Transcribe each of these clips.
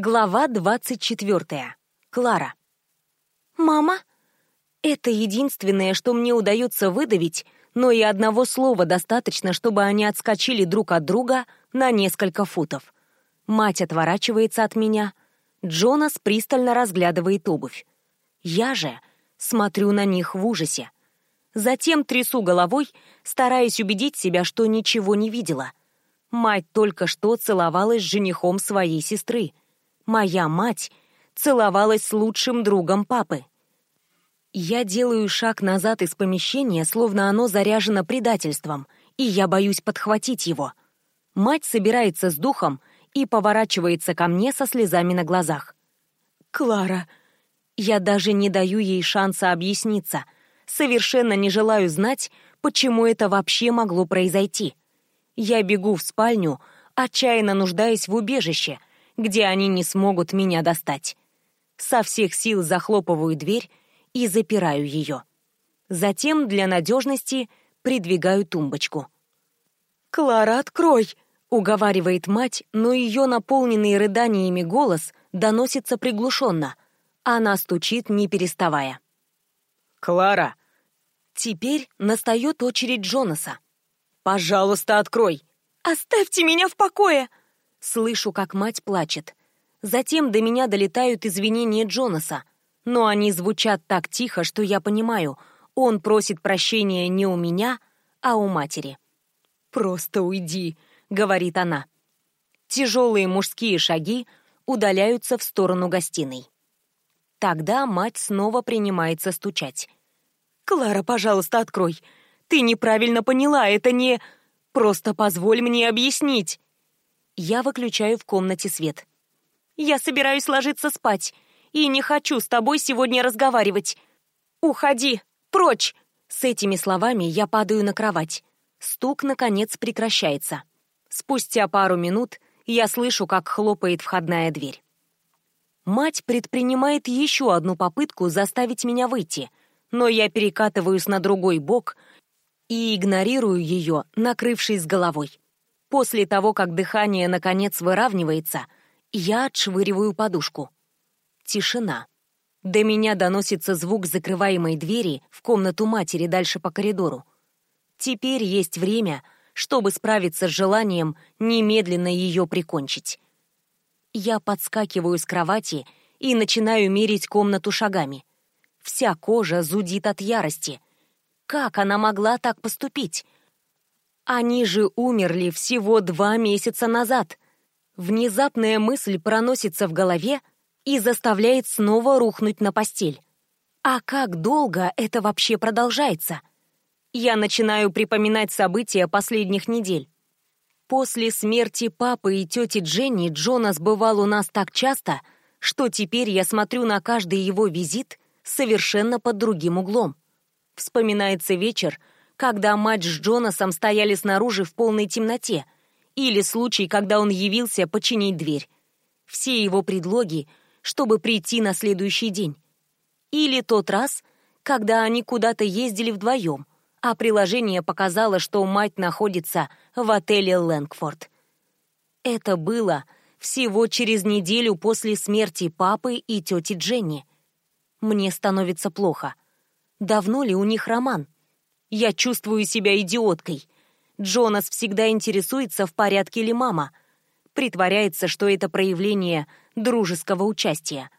Глава 24. Клара. «Мама?» Это единственное, что мне удается выдавить, но и одного слова достаточно, чтобы они отскочили друг от друга на несколько футов. Мать отворачивается от меня. Джонас пристально разглядывает обувь. Я же смотрю на них в ужасе. Затем трясу головой, стараясь убедить себя, что ничего не видела. Мать только что целовалась с женихом своей сестры — моя мать целовалась с лучшим другом папы. Я делаю шаг назад из помещения, словно оно заряжено предательством, и я боюсь подхватить его. Мать собирается с духом и поворачивается ко мне со слезами на глазах. «Клара...» Я даже не даю ей шанса объясниться. Совершенно не желаю знать, почему это вообще могло произойти. Я бегу в спальню, отчаянно нуждаясь в убежище — где они не смогут меня достать. Со всех сил захлопываю дверь и запираю ее. Затем, для надежности, придвигаю тумбочку. «Клара, открой!» — уговаривает мать, но ее наполненный рыданиями голос доносится приглушенно. Она стучит, не переставая. «Клара!» Теперь настает очередь Джонаса. «Пожалуйста, открой!» «Оставьте меня в покое!» Слышу, как мать плачет. Затем до меня долетают извинения Джонаса, но они звучат так тихо, что я понимаю, он просит прощения не у меня, а у матери. «Просто уйди», — говорит она. Тяжелые мужские шаги удаляются в сторону гостиной. Тогда мать снова принимается стучать. «Клара, пожалуйста, открой. Ты неправильно поняла, это не... Просто позволь мне объяснить». Я выключаю в комнате свет. «Я собираюсь ложиться спать, и не хочу с тобой сегодня разговаривать. Уходи! Прочь!» С этими словами я падаю на кровать. Стук, наконец, прекращается. Спустя пару минут я слышу, как хлопает входная дверь. Мать предпринимает еще одну попытку заставить меня выйти, но я перекатываюсь на другой бок и игнорирую ее, накрывшись головой. После того, как дыхание наконец выравнивается, я отшвыриваю подушку. Тишина. До меня доносится звук закрываемой двери в комнату матери дальше по коридору. Теперь есть время, чтобы справиться с желанием немедленно ее прикончить. Я подскакиваю с кровати и начинаю мерить комнату шагами. Вся кожа зудит от ярости. Как она могла так поступить? Они же умерли всего два месяца назад. Внезапная мысль проносится в голове и заставляет снова рухнуть на постель. А как долго это вообще продолжается? Я начинаю припоминать события последних недель. После смерти папы и тети Дженни Джонас бывал у нас так часто, что теперь я смотрю на каждый его визит совершенно под другим углом. Вспоминается вечер, когда мать с Джонасом стояли снаружи в полной темноте, или случай, когда он явился починить дверь. Все его предлоги, чтобы прийти на следующий день. Или тот раз, когда они куда-то ездили вдвоем, а приложение показало, что мать находится в отеле «Лэнгфорд». Это было всего через неделю после смерти папы и тети Дженни. Мне становится плохо. Давно ли у них роман? Я чувствую себя идиоткой. Джонас всегда интересуется, в порядке ли мама. Притворяется, что это проявление дружеского участия.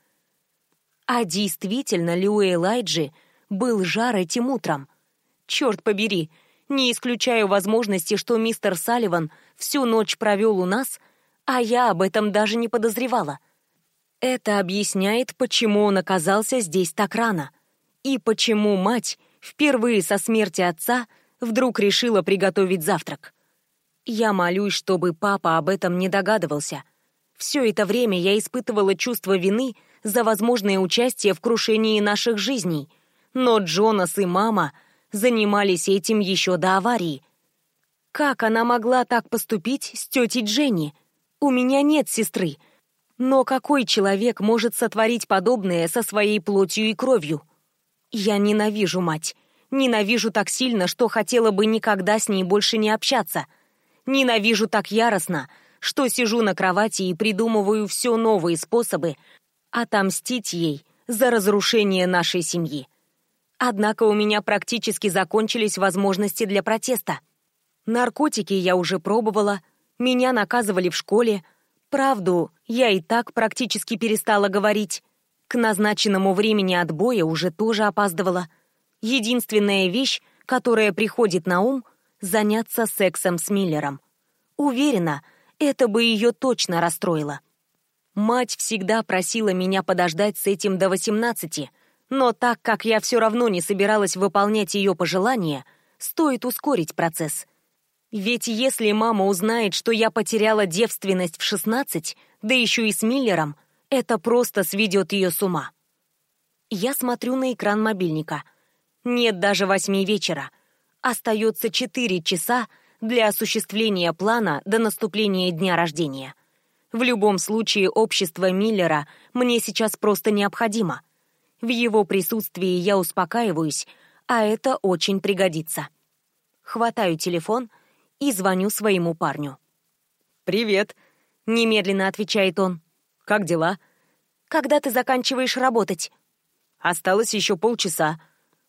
А действительно ли у Элайджи был жар этим утром? Черт побери, не исключаю возможности, что мистер Салливан всю ночь провел у нас, а я об этом даже не подозревала. Это объясняет, почему он оказался здесь так рано. И почему мать впервые со смерти отца вдруг решила приготовить завтрак. Я молюсь, чтобы папа об этом не догадывался. Все это время я испытывала чувство вины за возможное участие в крушении наших жизней, но Джонас и мама занимались этим еще до аварии. Как она могла так поступить с тетей Дженни? У меня нет сестры. Но какой человек может сотворить подобное со своей плотью и кровью? Я ненавижу мать. Ненавижу так сильно, что хотела бы никогда с ней больше не общаться. Ненавижу так яростно, что сижу на кровати и придумываю все новые способы отомстить ей за разрушение нашей семьи. Однако у меня практически закончились возможности для протеста. Наркотики я уже пробовала, меня наказывали в школе. Правду я и так практически перестала говорить. К назначенному времени отбоя уже тоже опаздывала. Единственная вещь, которая приходит на ум — заняться сексом с Миллером. Уверена, это бы ее точно расстроило. Мать всегда просила меня подождать с этим до 18, но так как я все равно не собиралась выполнять ее пожелания, стоит ускорить процесс. Ведь если мама узнает, что я потеряла девственность в 16, да еще и с Миллером, это просто сведет ее с ума. Я смотрю на экран мобильника. Нет даже восьми вечера. Остается четыре часа для осуществления плана до наступления дня рождения. В любом случае, общество Миллера мне сейчас просто необходимо. В его присутствии я успокаиваюсь, а это очень пригодится. Хватаю телефон и звоню своему парню. «Привет», — немедленно отвечает он. «Как дела?» «Когда ты заканчиваешь работать?» «Осталось еще полчаса.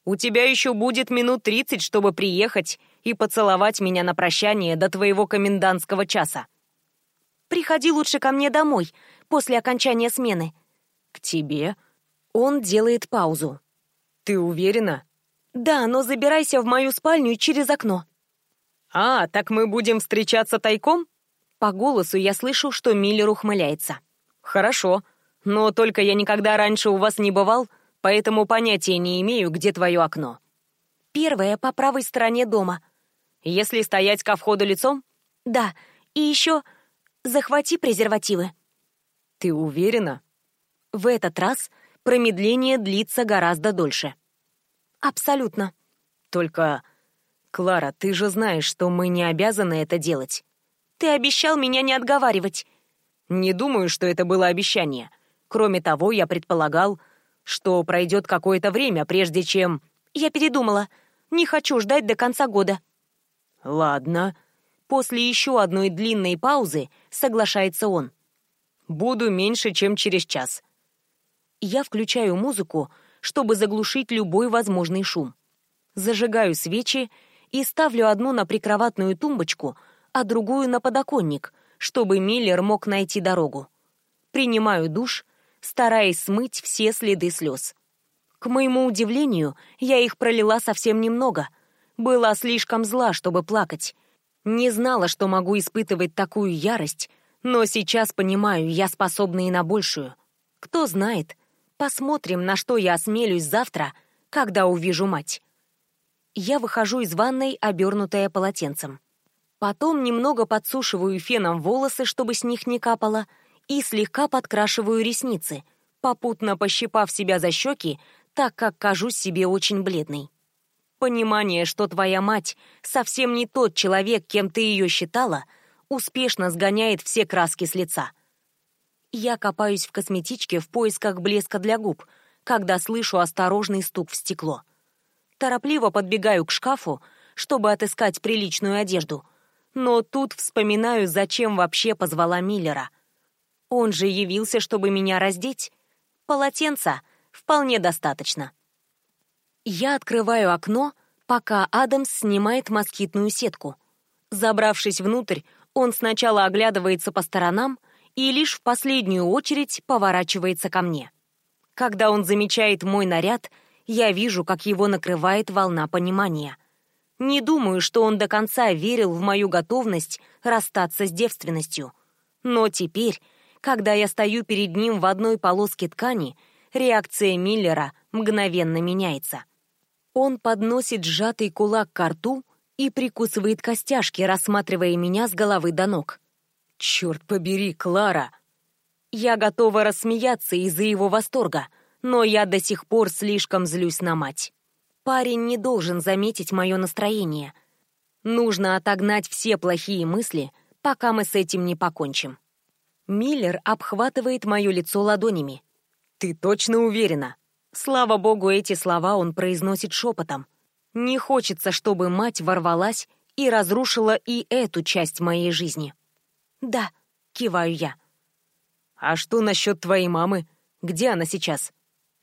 У тебя еще будет минут тридцать, чтобы приехать и поцеловать меня на прощание до твоего комендантского часа». Приходи лучше ко мне домой, после окончания смены». «К тебе?» Он делает паузу. «Ты уверена?» «Да, но забирайся в мою спальню через окно». «А, так мы будем встречаться тайком?» По голосу я слышу, что Миллер ухмыляется. «Хорошо, но только я никогда раньше у вас не бывал, поэтому понятия не имею, где твое окно». «Первое по правой стороне дома». «Если стоять ко входу лицом?» «Да, и еще Захвати презервативы». «Ты уверена?» В этот раз промедление длится гораздо дольше. «Абсолютно». «Только, Клара, ты же знаешь, что мы не обязаны это делать». «Ты обещал меня не отговаривать». «Не думаю, что это было обещание. Кроме того, я предполагал, что пройдет какое-то время, прежде чем...» «Я передумала. Не хочу ждать до конца года». «Ладно», После еще одной длинной паузы соглашается он. «Буду меньше, чем через час». Я включаю музыку, чтобы заглушить любой возможный шум. Зажигаю свечи и ставлю одну на прикроватную тумбочку, а другую на подоконник, чтобы Миллер мог найти дорогу. Принимаю душ, стараясь смыть все следы слез. К моему удивлению, я их пролила совсем немного. Была слишком зла, чтобы плакать, не знала, что могу испытывать такую ярость, но сейчас понимаю, я способна и на большую. Кто знает, посмотрим, на что я осмелюсь завтра, когда увижу мать. Я выхожу из ванной, обернутая полотенцем. Потом немного подсушиваю феном волосы, чтобы с них не капало, и слегка подкрашиваю ресницы, попутно пощипав себя за щеки, так как кажусь себе очень бледной. Понимание, что твоя мать совсем не тот человек, кем ты ее считала, успешно сгоняет все краски с лица. Я копаюсь в косметичке в поисках блеска для губ, когда слышу осторожный стук в стекло. Торопливо подбегаю к шкафу, чтобы отыскать приличную одежду, но тут вспоминаю, зачем вообще позвала Миллера. Он же явился, чтобы меня раздеть. Полотенца вполне достаточно. Я открываю окно, пока Адамс снимает москитную сетку. Забравшись внутрь, он сначала оглядывается по сторонам и лишь в последнюю очередь поворачивается ко мне. Когда он замечает мой наряд, я вижу, как его накрывает волна понимания. Не думаю, что он до конца верил в мою готовность расстаться с девственностью. Но теперь, когда я стою перед ним в одной полоске ткани, реакция Миллера мгновенно меняется. Он подносит сжатый кулак к рту и прикусывает костяшки, рассматривая меня с головы до ног. «Черт побери, Клара!» Я готова рассмеяться из-за его восторга, но я до сих пор слишком злюсь на мать. Парень не должен заметить мое настроение. Нужно отогнать все плохие мысли, пока мы с этим не покончим. Миллер обхватывает мое лицо ладонями. «Ты точно уверена?» Слава богу, эти слова он произносит шепотом. Не хочется, чтобы мать ворвалась и разрушила и эту часть моей жизни. «Да», — киваю я. «А что насчет твоей мамы? Где она сейчас?»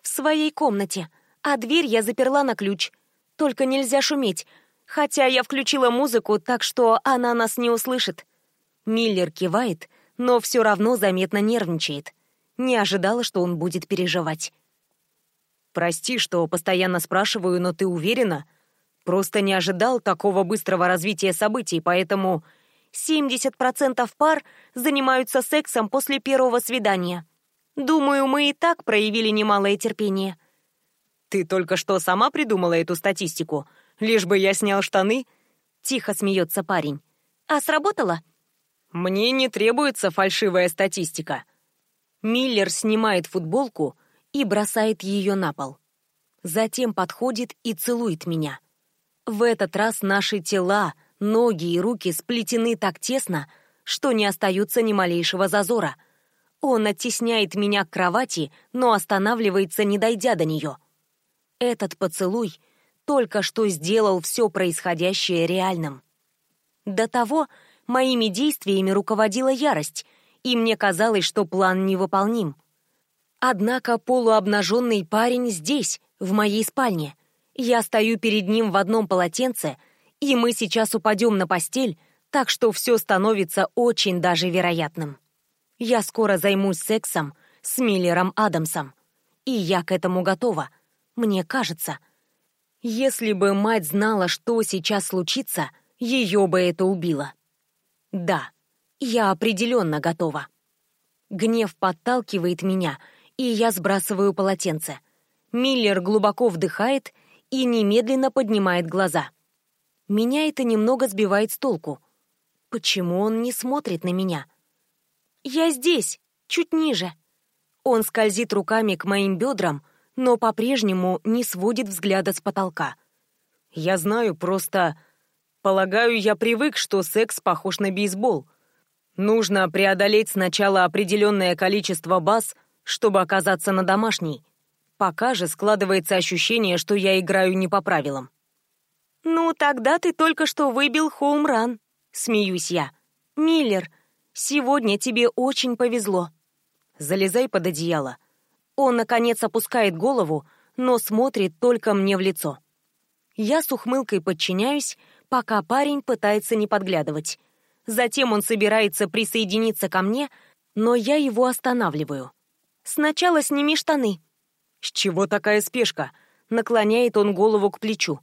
«В своей комнате, а дверь я заперла на ключ. Только нельзя шуметь, хотя я включила музыку, так что она нас не услышит». Миллер кивает, но все равно заметно нервничает. Не ожидала, что он будет переживать. «Прости, что постоянно спрашиваю, но ты уверена?» Просто не ожидал такого быстрого развития событий, поэтому 70% пар занимаются сексом после первого свидания. Думаю, мы и так проявили немалое терпение. Ты только что сама придумала эту статистику? Лишь бы я снял штаны? Тихо смеется парень. А сработало? Мне не требуется фальшивая статистика. Миллер снимает футболку и бросает ее на пол. Затем подходит и целует меня. В этот раз наши тела, ноги и руки сплетены так тесно, что не остаются ни малейшего зазора. Он оттесняет меня к кровати, но останавливается, не дойдя до нее. Этот поцелуй только что сделал все происходящее реальным. До того моими действиями руководила ярость, и мне казалось, что план невыполним. Однако полуобнаженный парень здесь, в моей спальне — я стою перед ним в одном полотенце, и мы сейчас упадем на постель, так что все становится очень даже вероятным. Я скоро займусь сексом с Миллером Адамсом. И я к этому готова, мне кажется. Если бы мать знала, что сейчас случится, ее бы это убило. Да, я определенно готова. Гнев подталкивает меня, и я сбрасываю полотенце. Миллер глубоко вдыхает и немедленно поднимает глаза. Меня это немного сбивает с толку. Почему он не смотрит на меня? Я здесь, чуть ниже. Он скользит руками к моим бедрам, но по-прежнему не сводит взгляда с потолка. Я знаю, просто... Полагаю, я привык, что секс похож на бейсбол. Нужно преодолеть сначала определенное количество баз, чтобы оказаться на домашней. Пока же складывается ощущение, что я играю не по правилам. «Ну, тогда ты только что выбил хоум-ран», — смеюсь я. «Миллер, сегодня тебе очень повезло». «Залезай под одеяло». Он, наконец, опускает голову, но смотрит только мне в лицо. Я с ухмылкой подчиняюсь, пока парень пытается не подглядывать. Затем он собирается присоединиться ко мне, но я его останавливаю. «Сначала сними штаны», «С чего такая спешка?» — наклоняет он голову к плечу.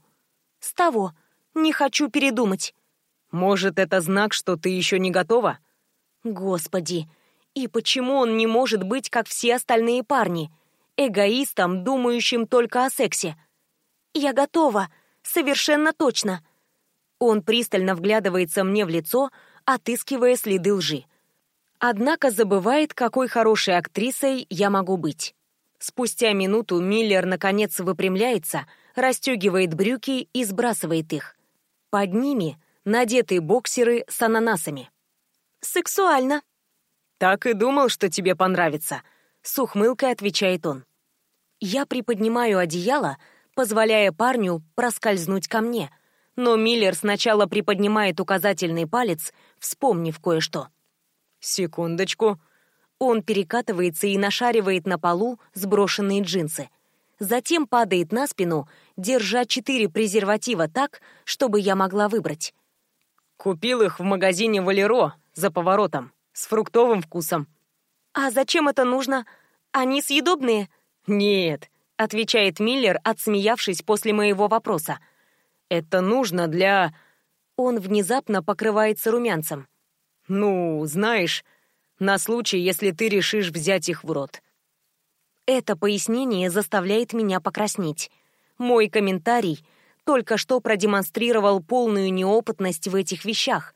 «С того. Не хочу передумать». «Может, это знак, что ты еще не готова?» «Господи, и почему он не может быть, как все остальные парни, эгоистом, думающим только о сексе?» «Я готова, совершенно точно». Он пристально вглядывается мне в лицо, отыскивая следы лжи. Однако забывает, какой хорошей актрисой я могу быть. Спустя минуту Миллер наконец выпрямляется, расстегивает брюки и сбрасывает их. Под ними надеты боксеры с ананасами. «Сексуально». «Так и думал, что тебе понравится», — с ухмылкой отвечает он. Я приподнимаю одеяло, позволяя парню проскользнуть ко мне, но Миллер сначала приподнимает указательный палец, вспомнив кое-что. «Секундочку», он перекатывается и нашаривает на полу сброшенные джинсы. Затем падает на спину, держа четыре презерватива так, чтобы я могла выбрать. «Купил их в магазине Валеро за поворотом, с фруктовым вкусом». «А зачем это нужно? Они съедобные?» «Нет», — отвечает Миллер, отсмеявшись после моего вопроса. «Это нужно для...» Он внезапно покрывается румянцем. «Ну, знаешь, на случай, если ты решишь взять их в рот. Это пояснение заставляет меня покраснеть. Мой комментарий только что продемонстрировал полную неопытность в этих вещах.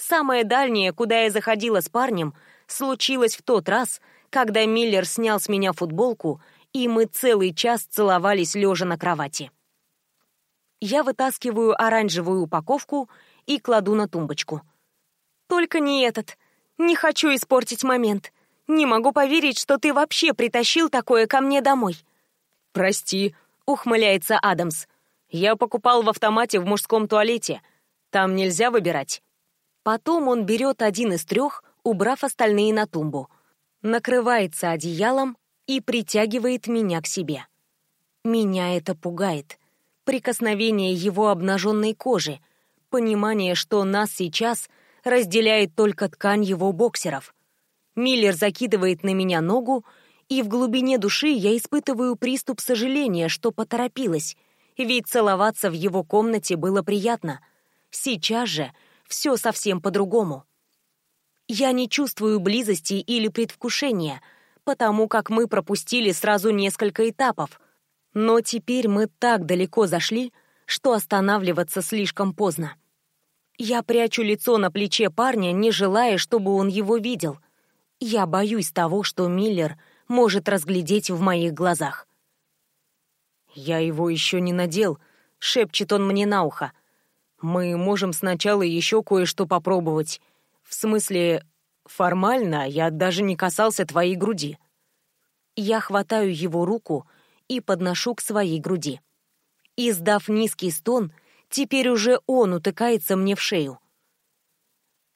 Самое дальнее, куда я заходила с парнем, случилось в тот раз, когда Миллер снял с меня футболку, и мы целый час целовались лежа на кровати. Я вытаскиваю оранжевую упаковку и кладу на тумбочку. «Только не этот», не хочу испортить момент. Не могу поверить, что ты вообще притащил такое ко мне домой. Прости, ухмыляется Адамс. Я покупал в автомате в мужском туалете. Там нельзя выбирать. Потом он берет один из трех, убрав остальные на тумбу. Накрывается одеялом и притягивает меня к себе. Меня это пугает. Прикосновение его обнаженной кожи, понимание, что нас сейчас разделяет только ткань его боксеров. Миллер закидывает на меня ногу, и в глубине души я испытываю приступ сожаления, что поторопилась, ведь целоваться в его комнате было приятно. Сейчас же все совсем по-другому. Я не чувствую близости или предвкушения, потому как мы пропустили сразу несколько этапов. Но теперь мы так далеко зашли, что останавливаться слишком поздно. Я прячу лицо на плече парня, не желая, чтобы он его видел. Я боюсь того, что Миллер может разглядеть в моих глазах. «Я его еще не надел», — шепчет он мне на ухо. «Мы можем сначала еще кое-что попробовать. В смысле, формально я даже не касался твоей груди». Я хватаю его руку и подношу к своей груди. Издав низкий стон, Теперь уже он утыкается мне в шею.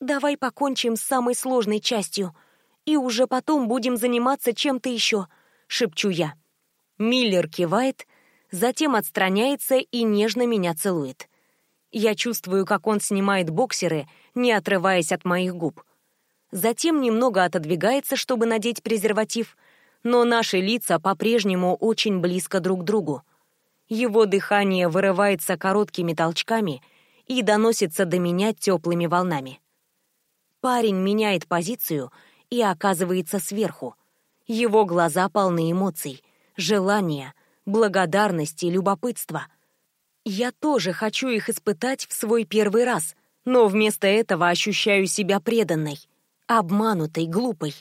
«Давай покончим с самой сложной частью, и уже потом будем заниматься чем-то еще», — шепчу я. Миллер кивает, затем отстраняется и нежно меня целует. Я чувствую, как он снимает боксеры, не отрываясь от моих губ. Затем немного отодвигается, чтобы надеть презерватив, но наши лица по-прежнему очень близко друг к другу. Его дыхание вырывается короткими толчками и доносится до меня теплыми волнами. Парень меняет позицию и оказывается сверху. Его глаза полны эмоций, желания, благодарности, любопытства. Я тоже хочу их испытать в свой первый раз, но вместо этого ощущаю себя преданной, обманутой, глупой.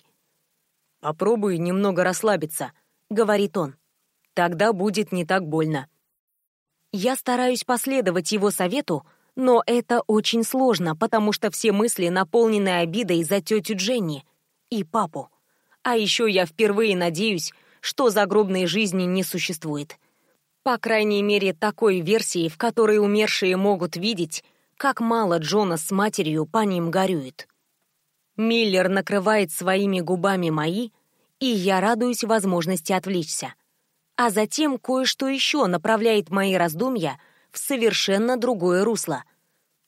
«Попробуй немного расслабиться», — говорит он. «Тогда будет не так больно». Я стараюсь последовать его совету, но это очень сложно, потому что все мысли наполнены обидой за тетю Дженни и папу. А еще я впервые надеюсь, что загробной жизни не существует. По крайней мере, такой версии, в которой умершие могут видеть, как мало Джона с матерью по ним горюет. Миллер накрывает своими губами мои, и я радуюсь возможности отвлечься а затем кое-что еще направляет мои раздумья в совершенно другое русло.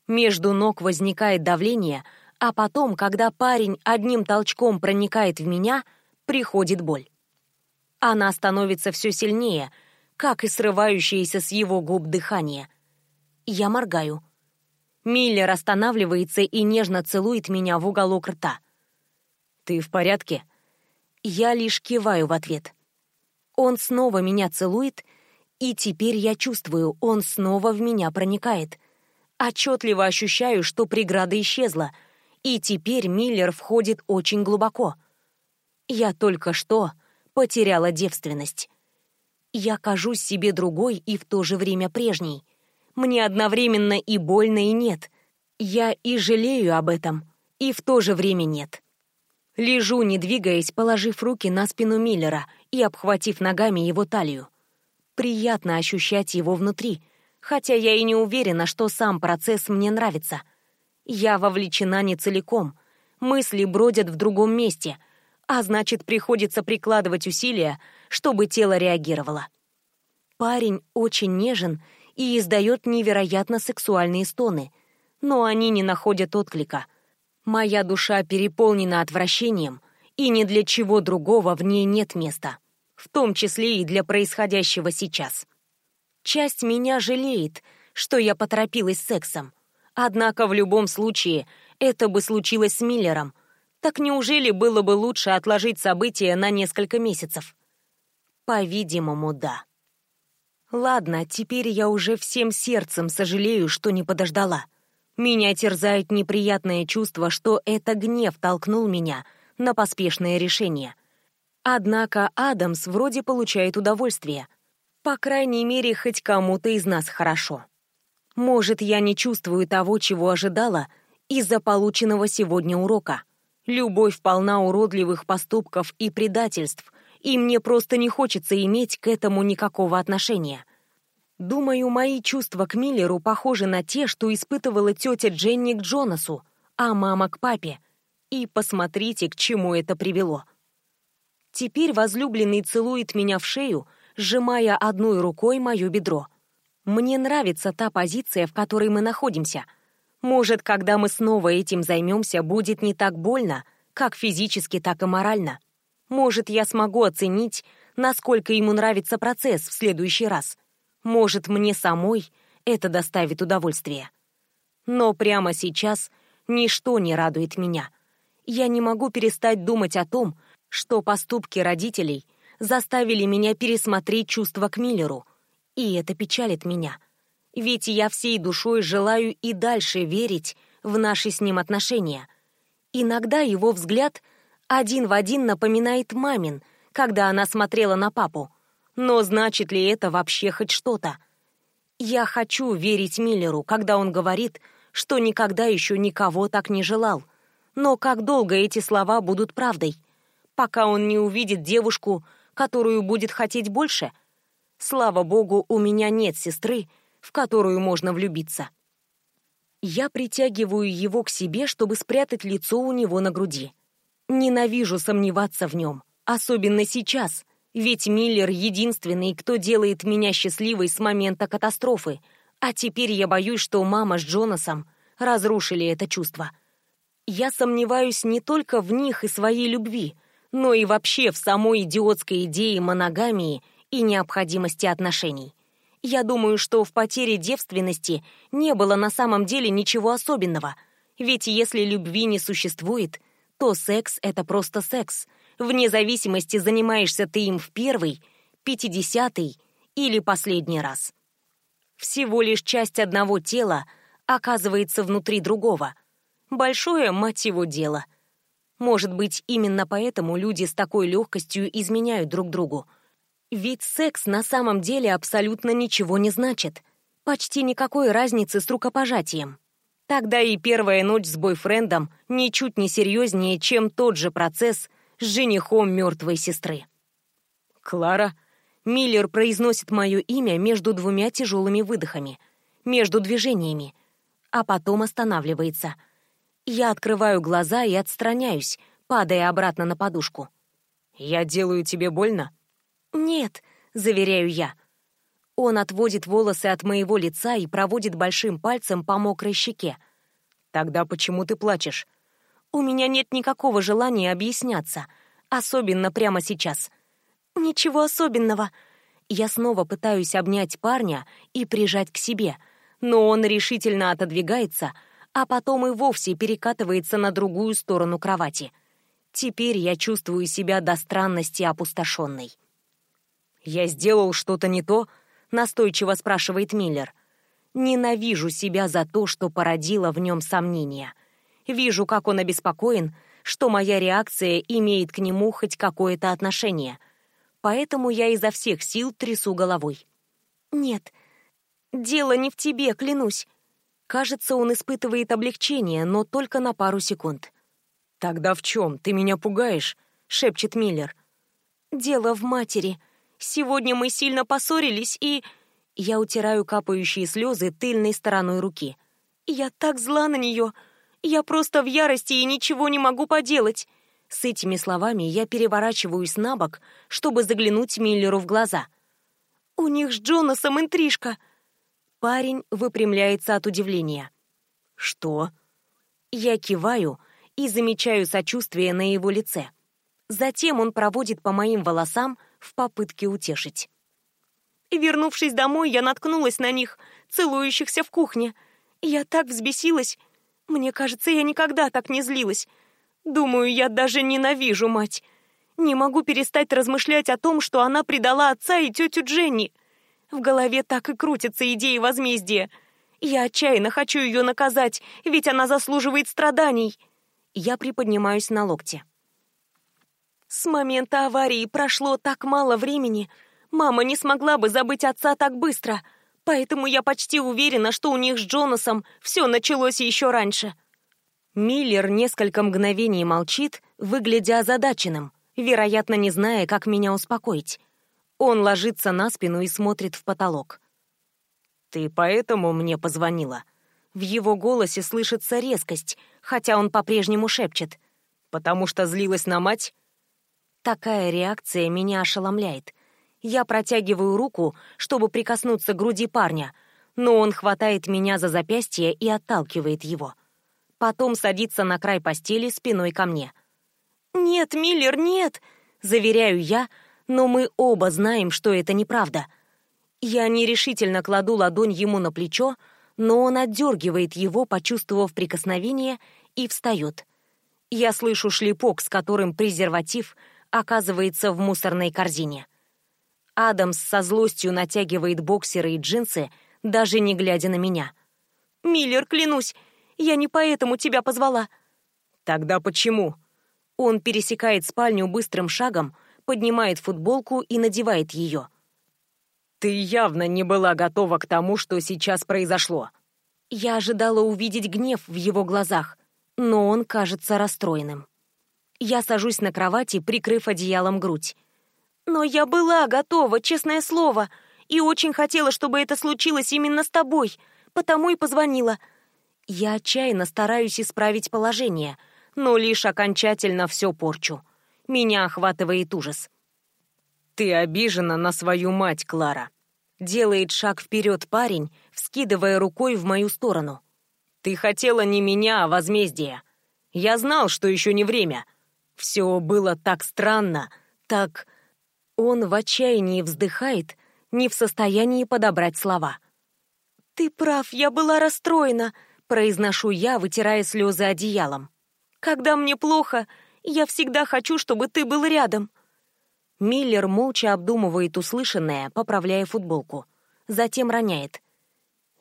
Между ног возникает давление, а потом, когда парень одним толчком проникает в меня, приходит боль. Она становится все сильнее, как и срывающееся с его губ дыхание. Я моргаю. Миллер останавливается и нежно целует меня в уголок рта. «Ты в порядке?» Я лишь киваю в ответ. Он снова меня целует, и теперь я чувствую, он снова в меня проникает. Отчетливо ощущаю, что преграда исчезла, и теперь Миллер входит очень глубоко. Я только что потеряла девственность. Я кажусь себе другой и в то же время прежней. Мне одновременно и больно, и нет. Я и жалею об этом, и в то же время нет. Лежу, не двигаясь, положив руки на спину Миллера и обхватив ногами его талию. Приятно ощущать его внутри, хотя я и не уверена, что сам процесс мне нравится. Я вовлечена не целиком, мысли бродят в другом месте, а значит, приходится прикладывать усилия, чтобы тело реагировало. Парень очень нежен и издает невероятно сексуальные стоны, но они не находят отклика — Моя душа переполнена отвращением, и ни для чего другого в ней нет места, в том числе и для происходящего сейчас. Часть меня жалеет, что я поторопилась с сексом. Однако в любом случае это бы случилось с Миллером. Так неужели было бы лучше отложить события на несколько месяцев? По-видимому, да. Ладно, теперь я уже всем сердцем сожалею, что не подождала. Меня терзает неприятное чувство, что это гнев толкнул меня на поспешное решение. Однако Адамс вроде получает удовольствие. По крайней мере, хоть кому-то из нас хорошо. Может, я не чувствую того, чего ожидала, из-за полученного сегодня урока. Любовь полна уродливых поступков и предательств, и мне просто не хочется иметь к этому никакого отношения. Думаю, мои чувства к Миллеру похожи на те, что испытывала тетя Дженни к Джонасу, а мама к папе. И посмотрите, к чему это привело. Теперь возлюбленный целует меня в шею, сжимая одной рукой мое бедро. Мне нравится та позиция, в которой мы находимся. Может, когда мы снова этим займемся, будет не так больно, как физически, так и морально. Может, я смогу оценить, насколько ему нравится процесс в следующий раз. Может, мне самой это доставит удовольствие. Но прямо сейчас ничто не радует меня. Я не могу перестать думать о том, что поступки родителей заставили меня пересмотреть чувства к Миллеру, и это печалит меня. Ведь я всей душой желаю и дальше верить в наши с ним отношения. Иногда его взгляд один в один напоминает мамин, когда она смотрела на папу. Но значит ли это вообще хоть что-то? Я хочу верить Миллеру, когда он говорит, что никогда еще никого так не желал. Но как долго эти слова будут правдой? Пока он не увидит девушку, которую будет хотеть больше? Слава богу, у меня нет сестры, в которую можно влюбиться. Я притягиваю его к себе, чтобы спрятать лицо у него на груди. Ненавижу сомневаться в нем, особенно сейчас, ведь Миллер единственный, кто делает меня счастливой с момента катастрофы, а теперь я боюсь, что мама с Джонасом разрушили это чувство. Я сомневаюсь не только в них и своей любви, но и вообще в самой идиотской идее моногамии и необходимости отношений. Я думаю, что в потере девственности не было на самом деле ничего особенного, ведь если любви не существует, то секс — это просто секс, вне зависимости, занимаешься ты им в первый, пятидесятый или последний раз. Всего лишь часть одного тела — оказывается внутри другого. Большое, мать дело. Может быть, именно поэтому люди с такой легкостью изменяют друг другу. Ведь секс на самом деле абсолютно ничего не значит. Почти никакой разницы с рукопожатием. Тогда и первая ночь с бойфрендом ничуть не серьезнее, чем тот же процесс с женихом мертвой сестры. «Клара», Миллер произносит мое имя между двумя тяжелыми выдохами, между движениями, а потом останавливается. Я открываю глаза и отстраняюсь, падая обратно на подушку. «Я делаю тебе больно?» «Нет», — заверяю я. Он отводит волосы от моего лица и проводит большим пальцем по мокрой щеке. «Тогда почему ты плачешь?» «У меня нет никакого желания объясняться, особенно прямо сейчас». «Ничего особенного». Я снова пытаюсь обнять парня и прижать к себе — но он решительно отодвигается, а потом и вовсе перекатывается на другую сторону кровати. Теперь я чувствую себя до странности опустошенной. «Я сделал что-то не то?» — настойчиво спрашивает Миллер. «Ненавижу себя за то, что породило в нем сомнения. Вижу, как он обеспокоен, что моя реакция имеет к нему хоть какое-то отношение. Поэтому я изо всех сил трясу головой. «Нет, Дело не в тебе, клянусь. Кажется, он испытывает облегчение, но только на пару секунд. «Тогда в чем? Ты меня пугаешь?» — шепчет Миллер. «Дело в матери. Сегодня мы сильно поссорились, и...» Я утираю капающие слезы тыльной стороной руки. «Я так зла на нее. Я просто в ярости и ничего не могу поделать». С этими словами я переворачиваюсь на бок, чтобы заглянуть Миллеру в глаза. «У них с Джонасом интрижка», Парень выпрямляется от удивления. «Что?» Я киваю и замечаю сочувствие на его лице. Затем он проводит по моим волосам в попытке утешить. Вернувшись домой, я наткнулась на них, целующихся в кухне. Я так взбесилась. Мне кажется, я никогда так не злилась. Думаю, я даже ненавижу мать. Не могу перестать размышлять о том, что она предала отца и тетю Дженни. В голове так и крутится идея возмездия. Я отчаянно хочу ее наказать, ведь она заслуживает страданий. Я приподнимаюсь на локте. С момента аварии прошло так мало времени. Мама не смогла бы забыть отца так быстро, поэтому я почти уверена, что у них с Джонасом все началось еще раньше. Миллер несколько мгновений молчит, выглядя озадаченным, вероятно, не зная, как меня успокоить. Он ложится на спину и смотрит в потолок. «Ты поэтому мне позвонила?» В его голосе слышится резкость, хотя он по-прежнему шепчет. Потому что злилась на мать? Такая реакция меня ошеломляет. Я протягиваю руку, чтобы прикоснуться к груди парня, но он хватает меня за запястье и отталкивает его. Потом садится на край постели спиной ко мне. «Нет, Миллер, нет!» — заверяю я, но мы оба знаем, что это неправда. Я нерешительно кладу ладонь ему на плечо, но он отдергивает его, почувствовав прикосновение, и встает. Я слышу шлепок, с которым презерватив оказывается в мусорной корзине. Адамс со злостью натягивает боксеры и джинсы, даже не глядя на меня. «Миллер, клянусь, я не поэтому тебя позвала». «Тогда почему?» Он пересекает спальню быстрым шагом, поднимает футболку и надевает ее. «Ты явно не была готова к тому, что сейчас произошло». Я ожидала увидеть гнев в его глазах, но он кажется расстроенным. Я сажусь на кровати, прикрыв одеялом грудь. «Но я была готова, честное слово, и очень хотела, чтобы это случилось именно с тобой, потому и позвонила». Я отчаянно стараюсь исправить положение, но лишь окончательно все порчу. Меня охватывает ужас. «Ты обижена на свою мать, Клара», — делает шаг вперед парень, вскидывая рукой в мою сторону. «Ты хотела не меня, а возмездие. Я знал, что еще не время. Все было так странно, так...» Он в отчаянии вздыхает, не в состоянии подобрать слова. «Ты прав, я была расстроена», — произношу я, вытирая слезы одеялом. «Когда мне плохо, я всегда хочу, чтобы ты был рядом». Миллер молча обдумывает услышанное, поправляя футболку. Затем роняет.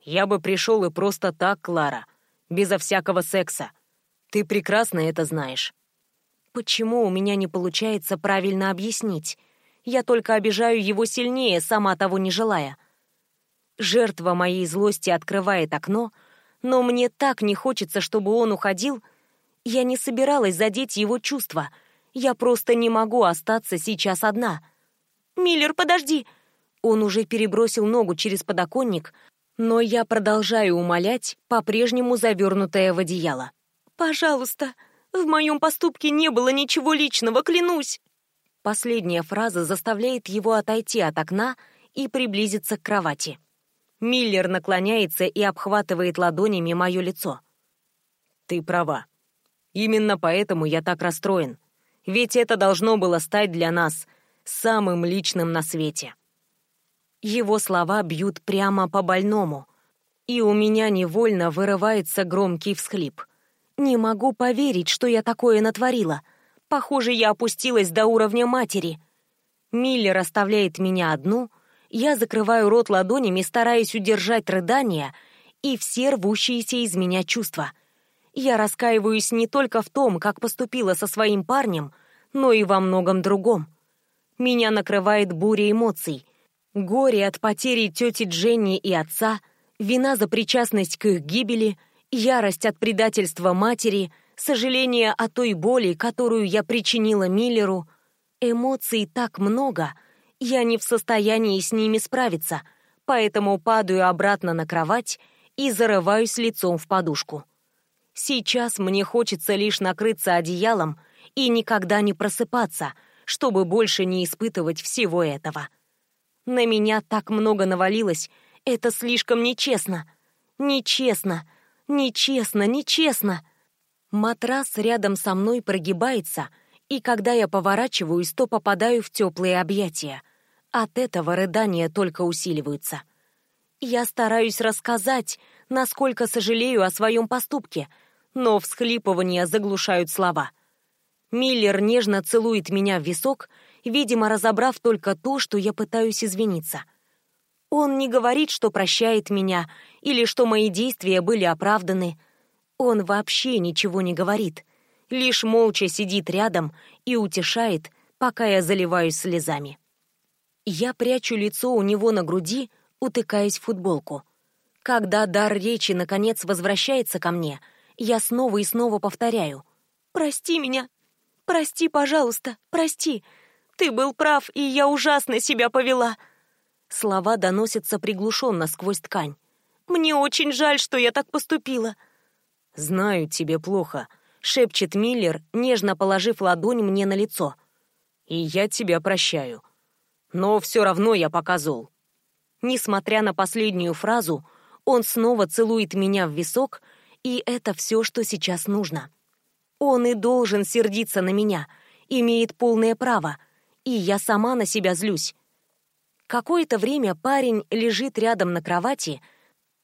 «Я бы пришел и просто так, Клара, безо всякого секса. Ты прекрасно это знаешь». Почему у меня не получается правильно объяснить? Я только обижаю его сильнее, сама того не желая. Жертва моей злости открывает окно, но мне так не хочется, чтобы он уходил. Я не собиралась задеть его чувства. Я просто не могу остаться сейчас одна. «Миллер, подожди!» Он уже перебросил ногу через подоконник, но я продолжаю умолять, по-прежнему завернутая в одеяло. «Пожалуйста!» В моем поступке не было ничего личного, клянусь!» Последняя фраза заставляет его отойти от окна и приблизиться к кровати. Миллер наклоняется и обхватывает ладонями мое лицо. «Ты права. Именно поэтому я так расстроен. Ведь это должно было стать для нас самым личным на свете». Его слова бьют прямо по больному, и у меня невольно вырывается громкий всхлип — не могу поверить, что я такое натворила. Похоже, я опустилась до уровня матери. Миллер оставляет меня одну, я закрываю рот ладонями, стараясь удержать рыдания и все рвущиеся из меня чувства. Я раскаиваюсь не только в том, как поступила со своим парнем, но и во многом другом. Меня накрывает буря эмоций. Горе от потери тети Дженни и отца, вина за причастность к их гибели — Ярость от предательства матери, сожаление о той боли, которую я причинила Миллеру. Эмоций так много, я не в состоянии с ними справиться, поэтому падаю обратно на кровать и зарываюсь лицом в подушку. Сейчас мне хочется лишь накрыться одеялом и никогда не просыпаться, чтобы больше не испытывать всего этого. На меня так много навалилось, это слишком нечестно. Нечестно. Нечестно, нечестно. Матрас рядом со мной прогибается, и когда я поворачиваюсь, то попадаю в теплые объятия. От этого рыдания только усиливаются. Я стараюсь рассказать, насколько сожалею о своем поступке, но всхлипывания заглушают слова. Миллер нежно целует меня в висок, видимо, разобрав только то, что я пытаюсь извиниться. Он не говорит, что прощает меня или что мои действия были оправданы. Он вообще ничего не говорит, лишь молча сидит рядом и утешает, пока я заливаюсь слезами. Я прячу лицо у него на груди, утыкаясь в футболку. Когда дар речи наконец возвращается ко мне, я снова и снова повторяю. «Прости меня! Прости, пожалуйста, прости! Ты был прав, и я ужасно себя повела!» Слова доносятся приглушенно сквозь ткань. «Мне очень жаль, что я так поступила». «Знаю, тебе плохо, шепчет Миллер, нежно положив ладонь мне на лицо. «И я тебя прощаю. Но все равно я пока зол». Несмотря на последнюю фразу, он снова целует меня в висок, и это все, что сейчас нужно. Он и должен сердиться на меня, имеет полное право, и я сама на себя злюсь. Какое-то время парень лежит рядом на кровати,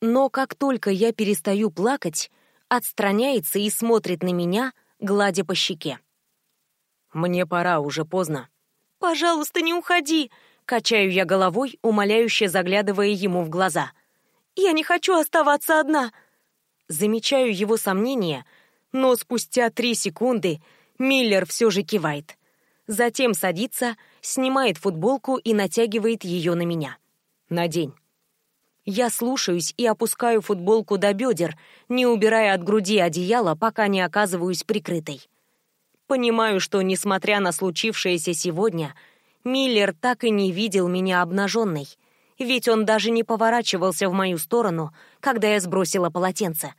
но как только я перестаю плакать, отстраняется и смотрит на меня, гладя по щеке. «Мне пора, уже поздно». «Пожалуйста, не уходи!» — качаю я головой, умоляюще заглядывая ему в глаза. «Я не хочу оставаться одна!» Замечаю его сомнения, но спустя три секунды Миллер все же кивает. Затем садится, снимает футболку и натягивает ее на меня. «Надень». Я слушаюсь и опускаю футболку до бедер, не убирая от груди одеяло, пока не оказываюсь прикрытой. Понимаю, что, несмотря на случившееся сегодня, Миллер так и не видел меня обнаженной, ведь он даже не поворачивался в мою сторону, когда я сбросила полотенце.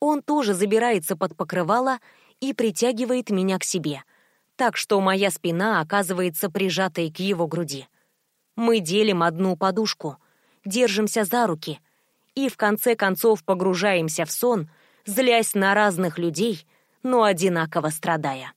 Он тоже забирается под покрывало и притягивает меня к себе, так что моя спина оказывается прижатой к его груди. Мы делим одну подушку — держимся за руки и в конце концов погружаемся в сон, злясь на разных людей, но одинаково страдая.